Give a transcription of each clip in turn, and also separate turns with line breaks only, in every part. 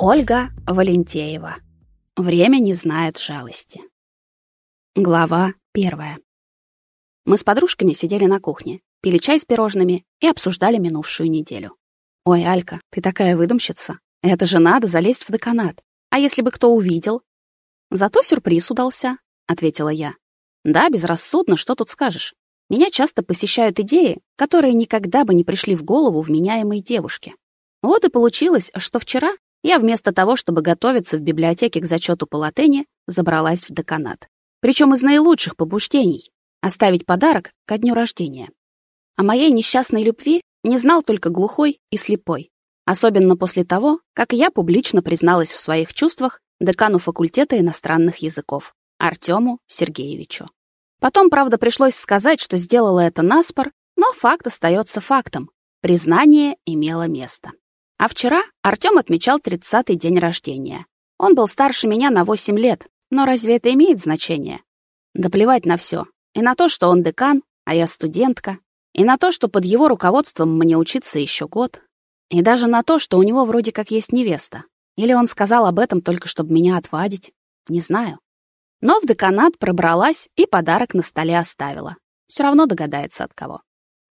Ольга Валентеева. Время не знает жалости. Глава первая. Мы с подружками сидели на кухне, пили чай с пирожными и обсуждали минувшую неделю. «Ой, Алька, ты такая выдумщица. Это же надо залезть в деканат. А если бы кто увидел?» «Зато сюрприз удался», — ответила я. «Да, безрассудно, что тут скажешь. Меня часто посещают идеи, которые никогда бы не пришли в голову вменяемой девушке. Вот и получилось, что вчера я вместо того, чтобы готовиться в библиотеке к зачету по латыни, забралась в деканат. Причем из наилучших побуждений — оставить подарок ко дню рождения. О моей несчастной любви не знал только глухой и слепой. Особенно после того, как я публично призналась в своих чувствах декану факультета иностранных языков Артему Сергеевичу. Потом, правда, пришлось сказать, что сделала это наспор, но факт остается фактом. Признание имело место. А вчера Артём отмечал 30-й день рождения. Он был старше меня на 8 лет, но разве это имеет значение? Да плевать на всё. И на то, что он декан, а я студентка, и на то, что под его руководством мне учиться ещё год, и даже на то, что у него вроде как есть невеста. Или он сказал об этом только чтобы меня отвадить, не знаю. Но в деканат пробралась и подарок на столе оставила. Всё равно догадается от кого.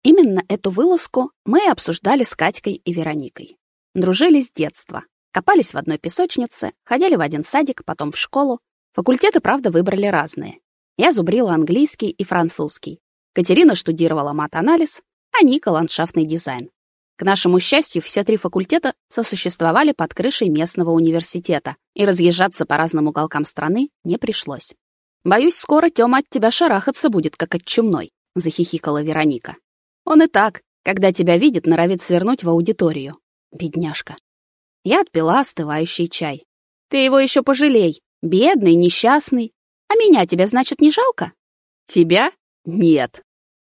Именно эту вылазку мы и обсуждали с Катькой и Вероникой. Дружили с детства. Копались в одной песочнице, ходили в один садик, потом в школу. Факультеты, правда, выбрали разные. Я зубрила английский и французский. Катерина штудировала мат-анализ, а Ника — ландшафтный дизайн. К нашему счастью, все три факультета сосуществовали под крышей местного университета, и разъезжаться по разным уголкам страны не пришлось. «Боюсь, скоро Тёма от тебя шарахаться будет, как от чумной», — захихикала Вероника. «Он и так, когда тебя видит, норовит свернуть в аудиторию. Бедняжка. Я отпила остывающий чай. Ты его еще пожалей. Бедный, несчастный. А меня тебе, значит, не жалко? Тебя? Нет.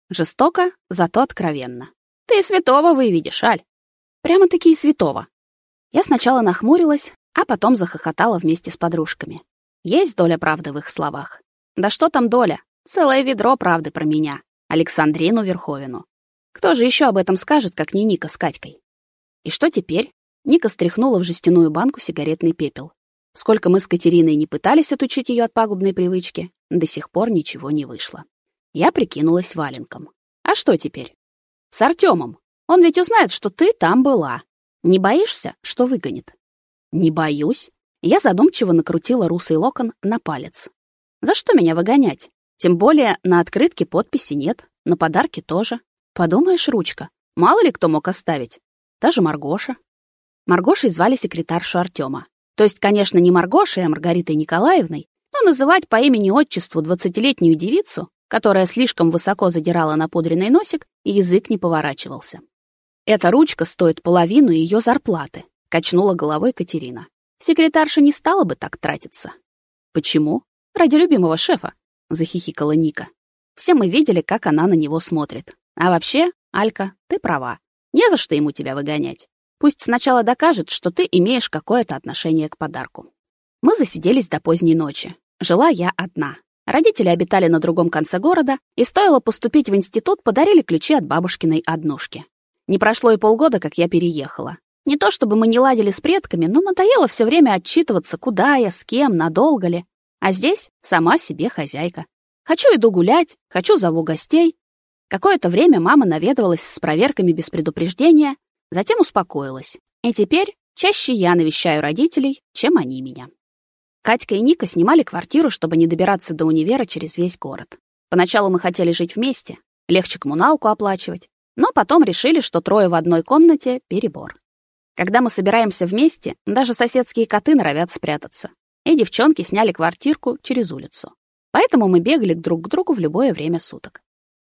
Жестоко, зато откровенно. Ты святого выведешь, Аль. Прямо-таки святого. Я сначала нахмурилась, а потом захохотала вместе с подружками. Есть доля правды в их словах. Да что там доля? Целое ведро правды про меня, Александрину Верховину. Кто же еще об этом скажет, как не Ника с Катькой? И что теперь? Ника стряхнула в жестяную банку сигаретный пепел. Сколько мы с Катериной не пытались отучить ее от пагубной привычки, до сих пор ничего не вышло. Я прикинулась валенком. А что теперь? С Артемом. Он ведь узнает, что ты там была. Не боишься, что выгонит? Не боюсь. Я задумчиво накрутила русый локон на палец. За что меня выгонять? Тем более на открытке подписи нет, на подарке тоже. Подумаешь, ручка. Мало ли кто мог оставить. Даже Маргоша. Маргошей звали секретаршу Артема. То есть, конечно, не Маргошей, а Маргаритой Николаевной, но называть по имени-отчеству двадцатилетнюю девицу, которая слишком высоко задирала напудренный носик, язык не поворачивался. «Эта ручка стоит половину ее зарплаты», — качнула головой Катерина. «Секретарша не стала бы так тратиться». «Почему?» «Ради любимого шефа», — захихикала Ника. Все мы видели, как она на него смотрит. А вообще, Алька, ты права. Не за что ему тебя выгонять. Пусть сначала докажет, что ты имеешь какое-то отношение к подарку. Мы засиделись до поздней ночи. Жила я одна. Родители обитали на другом конце города, и стоило поступить в институт, подарили ключи от бабушкиной однушки. Не прошло и полгода, как я переехала. Не то чтобы мы не ладили с предками, но надоело все время отчитываться, куда я, с кем, надолго ли. А здесь сама себе хозяйка. Хочу иду гулять, хочу зову гостей, Какое-то время мама наведывалась с проверками без предупреждения, затем успокоилась. И теперь чаще я навещаю родителей, чем они меня. Катька и Ника снимали квартиру, чтобы не добираться до универа через весь город. Поначалу мы хотели жить вместе, легче коммуналку оплачивать, но потом решили, что трое в одной комнате — перебор. Когда мы собираемся вместе, даже соседские коты норовят спрятаться. И девчонки сняли квартирку через улицу. Поэтому мы бегали друг к другу в любое время суток.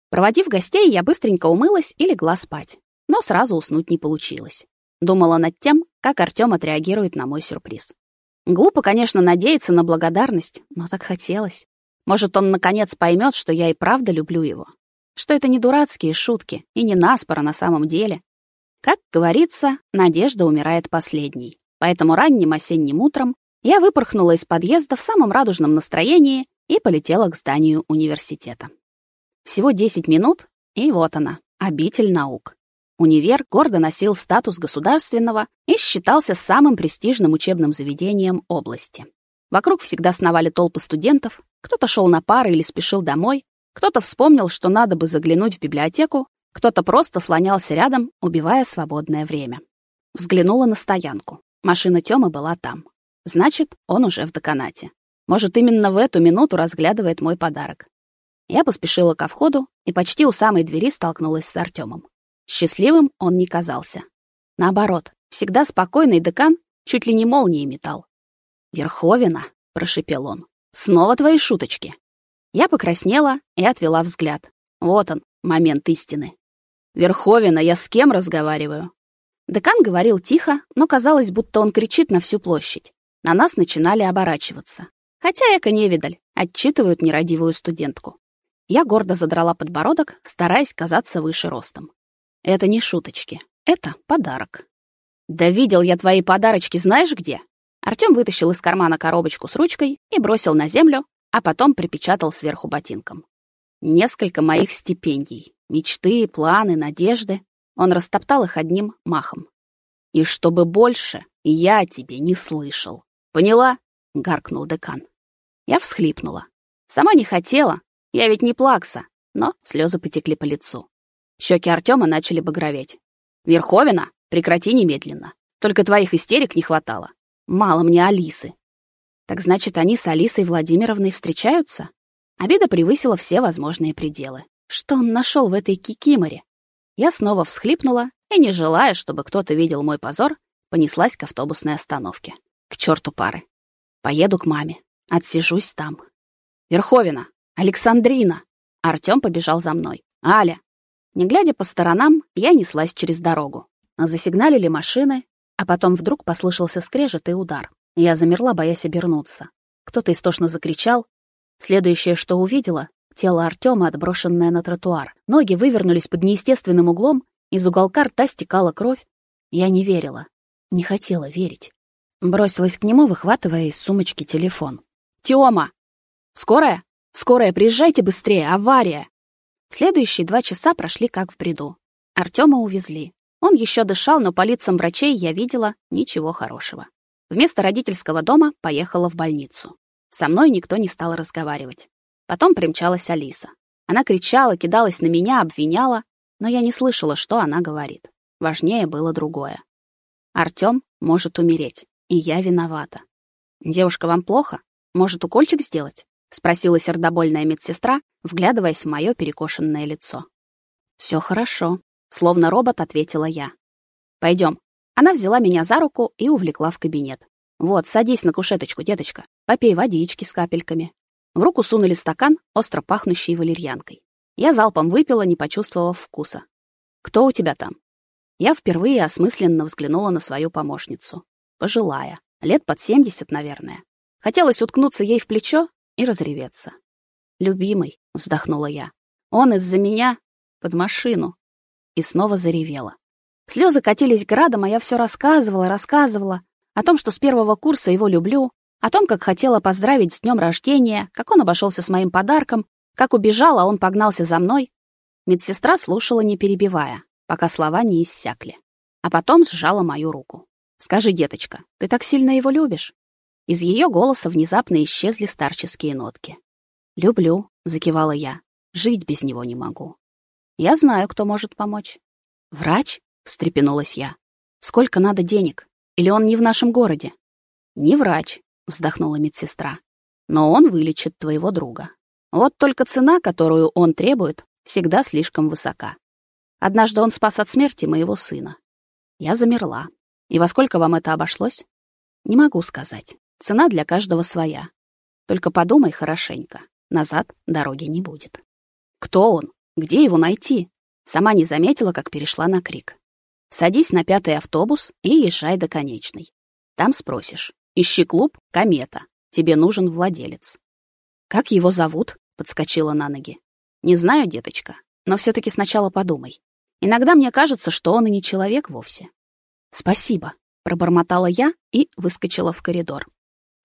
Проводив гостей, я быстренько умылась и легла спать. Но сразу уснуть не получилось. Думала над тем, как Артём отреагирует на мой сюрприз. Глупо, конечно, надеяться на благодарность, но так хотелось. Может, он наконец поймет, что я и правда люблю его. Что это не дурацкие шутки и не наспора на самом деле. Как говорится, надежда умирает последней. Поэтому ранним осенним утром я выпорхнула из подъезда в самом радужном настроении и полетела к зданию университета. Всего 10 минут, и вот она, обитель наук. Универ гордо носил статус государственного и считался самым престижным учебным заведением области. Вокруг всегда сновали толпы студентов, кто-то шел на пары или спешил домой, кто-то вспомнил, что надо бы заглянуть в библиотеку, кто-то просто слонялся рядом, убивая свободное время. Взглянула на стоянку. Машина Тёмы была там. Значит, он уже в деканате. Может, именно в эту минуту разглядывает мой подарок. Я поспешила ко входу и почти у самой двери столкнулась с Артемом. Счастливым он не казался. Наоборот, всегда спокойный декан чуть ли не молнией метал. «Верховина», — прошипел он, — «снова твои шуточки». Я покраснела и отвела взгляд. Вот он, момент истины. «Верховина, я с кем разговариваю?» Декан говорил тихо, но казалось, будто он кричит на всю площадь. На нас начинали оборачиваться. Хотя эко-невидаль, отчитывают нерадивую студентку. Я гордо задрала подбородок, стараясь казаться выше ростом. Это не шуточки, это подарок. Да видел я твои подарочки, знаешь где? Артём вытащил из кармана коробочку с ручкой и бросил на землю, а потом припечатал сверху ботинком. Несколько моих стипендий, мечты, планы, надежды. Он растоптал их одним махом. И чтобы больше я тебе не слышал. Поняла? гаркнул декан. Я всхлипнула. Сама не хотела, я ведь не плакса, но слезы потекли по лицу. Щеки Артема начали багроветь. «Верховина, прекрати немедленно. Только твоих истерик не хватало. Мало мне Алисы». Так значит, они с Алисой Владимировной встречаются? Обида превысила все возможные пределы. Что он нашел в этой кикиморе? Я снова всхлипнула и, не желая, чтобы кто-то видел мой позор, понеслась к автобусной остановке. К черту пары. Поеду к маме. Отсижусь там. Верховина, «Александрина!» Артём побежал за мной. «Аля!» Не глядя по сторонам, я неслась через дорогу. Засигналили машины, а потом вдруг послышался скрежет и удар. Я замерла, боясь обернуться. Кто-то истошно закричал. Следующее, что увидела — тело Артёма, отброшенное на тротуар. Ноги вывернулись под неестественным углом, из уголка рта стекала кровь. Я не верила, не хотела верить. Бросилась к нему, выхватывая из сумочки телефон. «Тёма! Скорая?» «Скорая, приезжайте быстрее, авария!» Следующие два часа прошли как в бреду. Артема увезли. Он еще дышал, но по лицам врачей я видела ничего хорошего. Вместо родительского дома поехала в больницу. Со мной никто не стал разговаривать. Потом примчалась Алиса. Она кричала, кидалась на меня, обвиняла, но я не слышала, что она говорит. Важнее было другое. Артём может умереть, и я виновата. Девушка, вам плохо? Может, укольчик сделать? — спросила сердобольная медсестра, вглядываясь в мое перекошенное лицо. Все хорошо», — словно робот ответила я. Пойдем. Она взяла меня за руку и увлекла в кабинет. «Вот, садись на кушеточку, деточка. Попей водички с капельками». В руку сунули стакан, остро пахнущий валерьянкой. Я залпом выпила, не почувствовав вкуса. «Кто у тебя там?» Я впервые осмысленно взглянула на свою помощницу. Пожилая, лет под семьдесят, наверное. Хотелось уткнуться ей в плечо, и разреветься. «Любимый», — вздохнула я, — «он из-за меня под машину». И снова заревела. Слезы катились градом, а я все рассказывала, рассказывала о том, что с первого курса его люблю, о том, как хотела поздравить с днем рождения, как он обошелся с моим подарком, как убежал, а он погнался за мной. Медсестра слушала, не перебивая, пока слова не иссякли. А потом сжала мою руку. «Скажи, деточка, ты так сильно его любишь?» Из ее голоса внезапно исчезли старческие нотки. «Люблю», — закивала я. «Жить без него не могу». «Я знаю, кто может помочь». «Врач?» — встрепенулась я. «Сколько надо денег? Или он не в нашем городе?» «Не врач», — вздохнула медсестра. «Но он вылечит твоего друга. Вот только цена, которую он требует, всегда слишком высока. Однажды он спас от смерти моего сына. Я замерла. И во сколько вам это обошлось? Не могу сказать. Цена для каждого своя. Только подумай хорошенько. Назад дороги не будет. Кто он? Где его найти? Сама не заметила, как перешла на крик. Садись на пятый автобус и езжай до конечной. Там спросишь. Ищи клуб «Комета». Тебе нужен владелец. Как его зовут? Подскочила на ноги. Не знаю, деточка, но все таки сначала подумай. Иногда мне кажется, что он и не человек вовсе. Спасибо, пробормотала я и выскочила в коридор.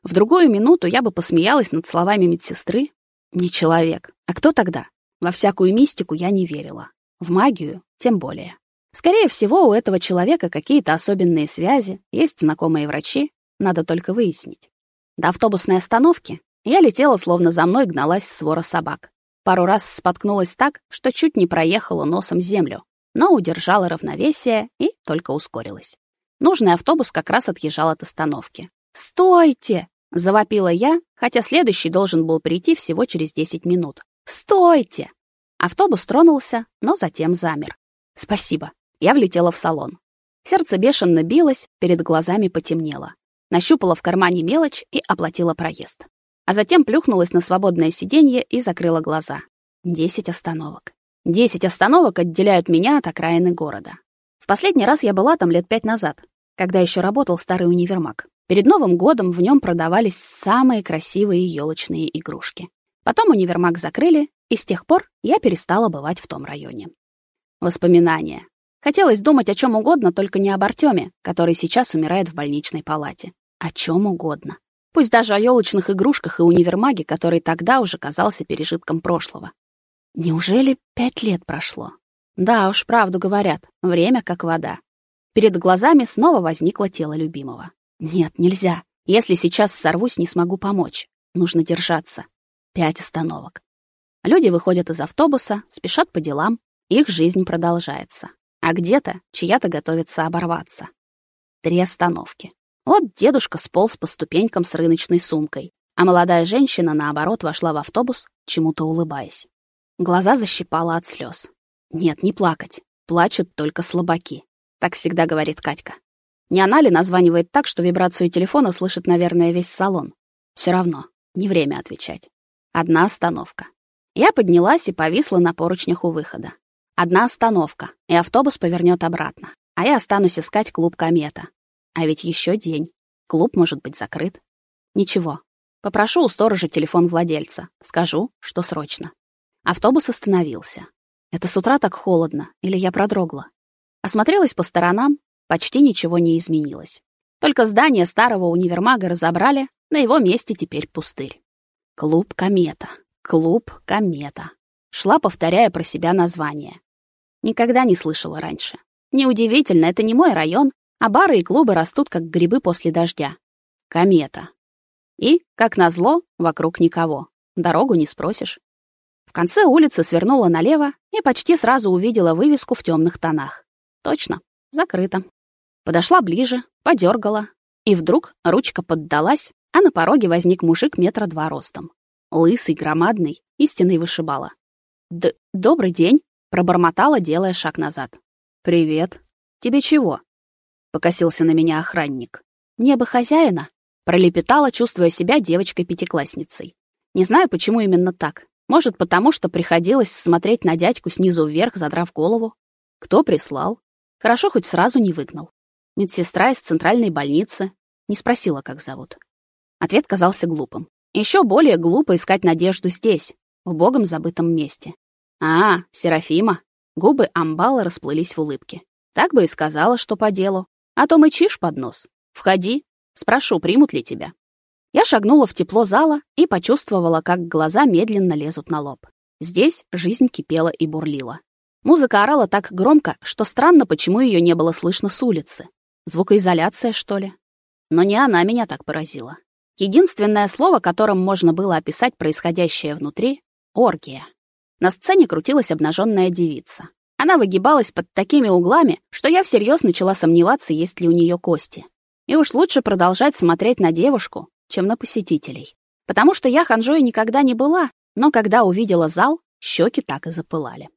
В другую минуту я бы посмеялась над словами медсестры. Не человек. А кто тогда? Во всякую мистику я не верила. В магию тем более. Скорее всего, у этого человека какие-то особенные связи, есть знакомые врачи, надо только выяснить. До автобусной остановки я летела, словно за мной гналась свора собак. Пару раз споткнулась так, что чуть не проехала носом землю, но удержала равновесие и только ускорилась. Нужный автобус как раз отъезжал от остановки. «Стойте!» — завопила я, хотя следующий должен был прийти всего через 10 минут. «Стойте!» Автобус тронулся, но затем замер. «Спасибо». Я влетела в салон. Сердце бешено билось, перед глазами потемнело. Нащупала в кармане мелочь и оплатила проезд. А затем плюхнулась на свободное сиденье и закрыла глаза. Десять остановок. Десять остановок отделяют меня от окраины города. В последний раз я была там лет пять назад, когда еще работал старый универмаг. Перед Новым годом в нем продавались самые красивые елочные игрушки. Потом универмаг закрыли, и с тех пор я перестала бывать в том районе. Воспоминания. Хотелось думать о чем угодно, только не об Артеме, который сейчас умирает в больничной палате. О чем угодно. Пусть даже о елочных игрушках и универмаге, который тогда уже казался пережитком прошлого. Неужели пять лет прошло? Да уж, правду говорят, время как вода. Перед глазами снова возникло тело любимого. Нет, нельзя. Если сейчас сорвусь, не смогу помочь. Нужно держаться. Пять остановок. Люди выходят из автобуса, спешат по делам, их жизнь продолжается. А где-то чья-то готовится оборваться. Три остановки. Вот дедушка сполз по ступенькам с рыночной сумкой, а молодая женщина, наоборот, вошла в автобус, чему-то улыбаясь. Глаза защипала от слез. Нет, не плакать. Плачут только слабаки. Так всегда говорит Катька. Не она ли названивает так, что вибрацию телефона слышит, наверное, весь салон? Все равно, не время отвечать. Одна остановка. Я поднялась и повисла на поручнях у выхода. Одна остановка, и автобус повернет обратно. А я останусь искать клуб «Комета». А ведь еще день. Клуб может быть закрыт. Ничего. Попрошу у сторожа телефон владельца. Скажу, что срочно. Автобус остановился. Это с утра так холодно, или я продрогла. Осмотрелась по сторонам, почти ничего не изменилось. Только здание старого универмага разобрали, на его месте теперь пустырь. Клуб «Комета». Клуб «Комета». Шла, повторяя про себя название. Никогда не слышала раньше. Неудивительно, это не мой район, а бары и клубы растут, как грибы после дождя. Комета. И, как назло, вокруг никого. Дорогу не спросишь. В конце улицы свернула налево и почти сразу увидела вывеску в темных тонах. Точно, закрыто. Подошла ближе, подергала, и вдруг ручка поддалась, а на пороге возник мужик метра два ростом. Лысый, громадный, истинный вышибала. Д «Добрый день», Пробормотала, делая шаг назад. «Привет. Тебе чего?» Покосился на меня охранник. «Мне бы хозяина», — пролепетала, чувствуя себя девочкой-пятиклассницей. Не знаю, почему именно так. Может, потому что приходилось смотреть на дядьку снизу вверх, задрав голову. Кто прислал? Хорошо, хоть сразу не выгнал. Медсестра из центральной больницы. Не спросила, как зовут. Ответ казался глупым. Еще более глупо искать надежду здесь, в богом забытом месте. А, Серафима. Губы амбала расплылись в улыбке. Так бы и сказала, что по делу. А то мычишь под нос. Входи. Спрошу, примут ли тебя. Я шагнула в тепло зала и почувствовала, как глаза медленно лезут на лоб. Здесь жизнь кипела и бурлила. Музыка орала так громко, что странно, почему ее не было слышно с улицы. Звукоизоляция, что ли? Но не она меня так поразила. Единственное слово, которым можно было описать происходящее внутри — оргия. На сцене крутилась обнаженная девица. Она выгибалась под такими углами, что я всерьез начала сомневаться, есть ли у нее кости. И уж лучше продолжать смотреть на девушку, чем на посетителей. Потому что я ханжой никогда не была, но когда увидела зал, щеки так и запылали.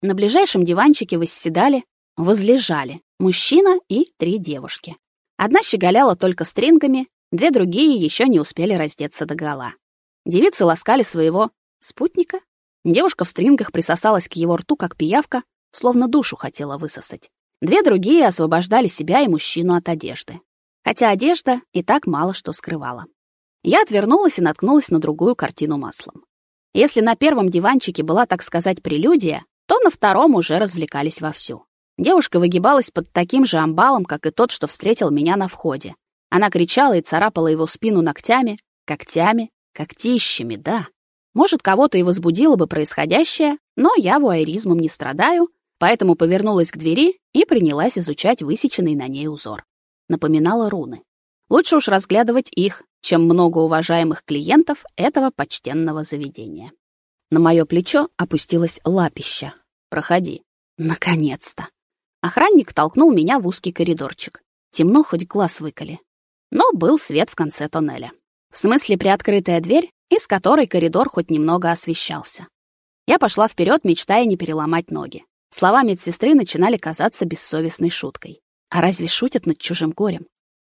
На ближайшем диванчике восседали, возлежали мужчина и три девушки. Одна щеголяла только стрингами, две другие еще не успели раздеться догола. Девицы ласкали своего спутника, Девушка в стрингах присосалась к его рту, как пиявка, словно душу хотела высосать. Две другие освобождали себя и мужчину от одежды. Хотя одежда и так мало что скрывала. Я отвернулась и наткнулась на другую картину маслом. Если на первом диванчике была, так сказать, прелюдия, то на втором уже развлекались вовсю. Девушка выгибалась под таким же амбалом, как и тот, что встретил меня на входе. Она кричала и царапала его спину ногтями, когтями, когтищами, да. Может, кого-то и возбудило бы происходящее, но я вуайеризмом не страдаю, поэтому повернулась к двери и принялась изучать высеченный на ней узор. Напоминала руны. Лучше уж разглядывать их, чем много уважаемых клиентов этого почтенного заведения. На мое плечо опустилась лапища. «Проходи». Наконец-то. Охранник толкнул меня в узкий коридорчик. Темно, хоть глаз выколи. Но был свет в конце тоннеля. В смысле, приоткрытая дверь, из которой коридор хоть немного освещался. Я пошла вперед, мечтая не переломать ноги. Слова медсестры начинали казаться бессовестной шуткой. А разве шутят над чужим горем?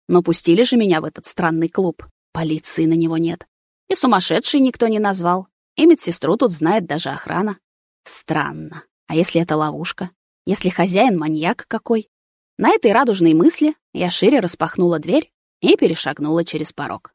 Но пустили же меня в этот странный клуб. Полиции на него нет. И сумасшедший никто не назвал. И медсестру тут знает даже охрана. Странно. А если это ловушка? Если хозяин маньяк какой? На этой радужной мысли я шире распахнула дверь и перешагнула через порог.